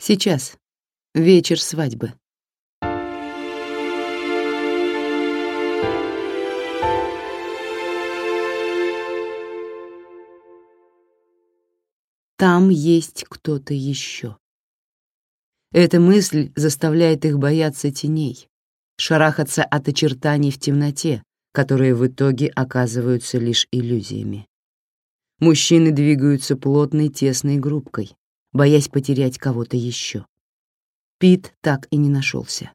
Сейчас. Вечер свадьбы. Там есть кто-то еще. Эта мысль заставляет их бояться теней, шарахаться от очертаний в темноте, которые в итоге оказываются лишь иллюзиями. Мужчины двигаются плотной тесной группкой, боясь потерять кого-то еще. Пит так и не нашелся.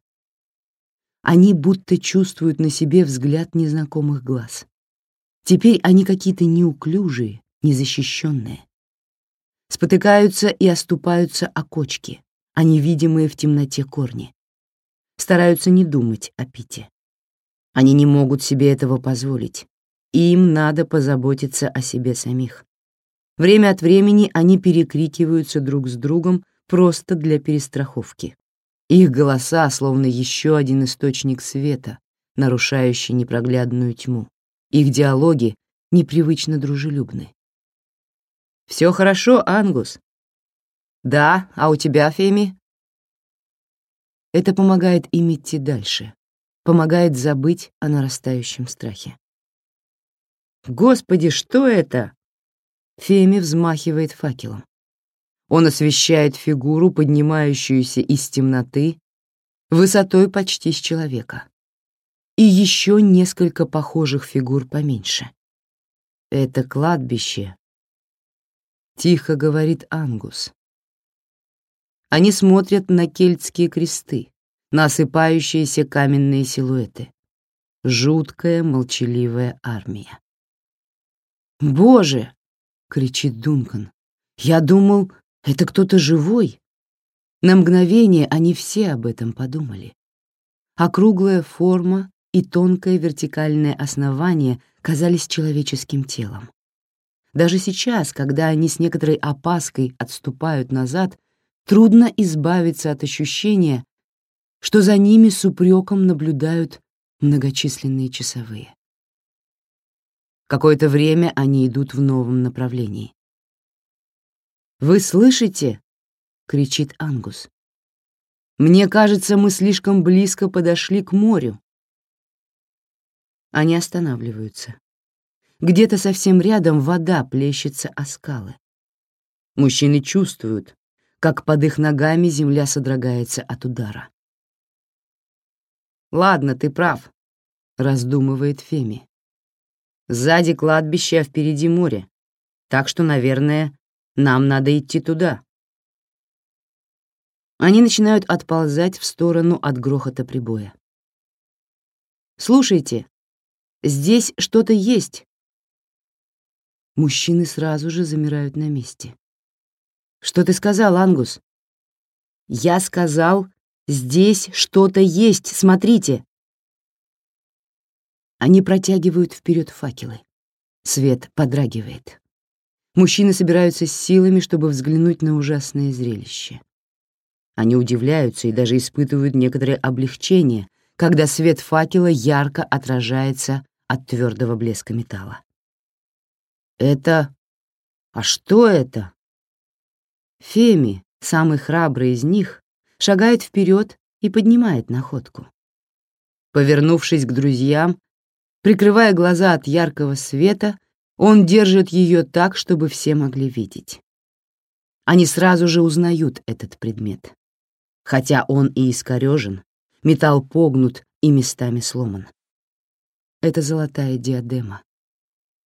Они будто чувствуют на себе взгляд незнакомых глаз. Теперь они какие-то неуклюжие, незащищенные спотыкаются и оступаются о кочки, о невидимые в темноте корни. Стараются не думать о Пите. Они не могут себе этого позволить. Им надо позаботиться о себе самих. Время от времени они перекрикиваются друг с другом просто для перестраховки. Их голоса словно еще один источник света, нарушающий непроглядную тьму. Их диалоги непривычно дружелюбны. Все хорошо, Ангус. Да, а у тебя, Феми? Это помогает им идти дальше, помогает забыть о нарастающем страхе. Господи, что это? Феми взмахивает факелом. Он освещает фигуру, поднимающуюся из темноты, высотой почти с человека. И еще несколько похожих фигур поменьше. Это кладбище, — тихо говорит Ангус. Они смотрят на кельтские кресты, на осыпающиеся каменные силуэты. Жуткая молчаливая армия. «Боже!» — кричит Дункан. «Я думал, это кто-то живой». На мгновение они все об этом подумали. Округлая форма и тонкое вертикальное основание казались человеческим телом. Даже сейчас, когда они с некоторой опаской отступают назад, трудно избавиться от ощущения, что за ними с упреком наблюдают многочисленные часовые. Какое-то время они идут в новом направлении. «Вы слышите?» — кричит Ангус. «Мне кажется, мы слишком близко подошли к морю». Они останавливаются. Где-то совсем рядом вода плещется о скалы. Мужчины чувствуют, как под их ногами земля содрогается от удара. «Ладно, ты прав», — раздумывает Феми. «Сзади кладбище, а впереди море, так что, наверное, нам надо идти туда». Они начинают отползать в сторону от грохота прибоя. «Слушайте, здесь что-то есть», Мужчины сразу же замирают на месте. «Что ты сказал, Ангус?» «Я сказал, здесь что-то есть, смотрите!» Они протягивают вперед факелы. Свет подрагивает. Мужчины собираются с силами, чтобы взглянуть на ужасное зрелище. Они удивляются и даже испытывают некоторое облегчение, когда свет факела ярко отражается от твердого блеска металла. Это... А что это? Феми, самый храбрый из них, шагает вперед и поднимает находку. Повернувшись к друзьям, прикрывая глаза от яркого света, он держит ее так, чтобы все могли видеть. Они сразу же узнают этот предмет. Хотя он и искорежен, металл погнут и местами сломан. Это золотая диадема.